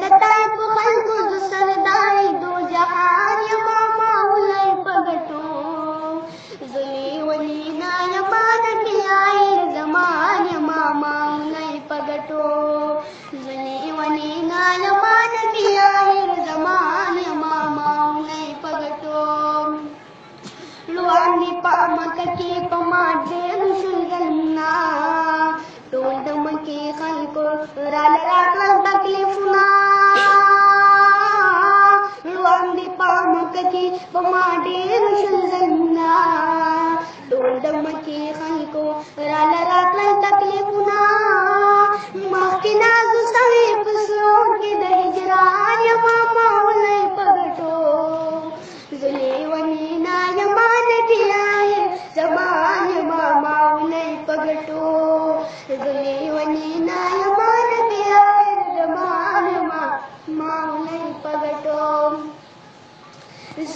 दताई पुखल गुज सरदाई दो जहान यमा माउलाई पगटो जुली वली ना यमा नबियाई जमान यमा माउलाई पगटो जुली वली ना यमा नबियाई जमान यमा माउलाई पगटो luani pa makaki pamade for my dear Rosalina. Told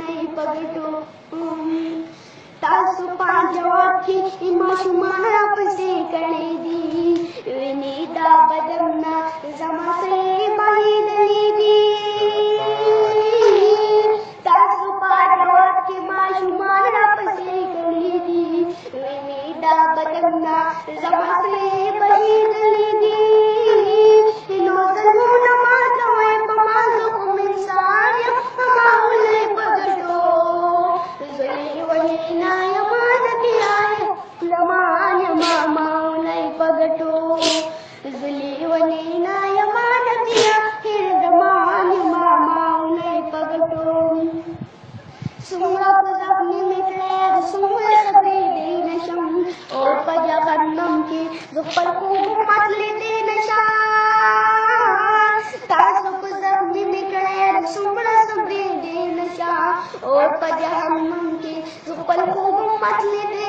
उले पगटो तासु पांचवाखी इमा शुमार आपसे कणे दी। विनीता बदमना जमा से बाही दली दी। तासु पांचवाखी मा शुमार आपसे कणे दी। विनीता बदमना जमा से जुफर को मत ले दे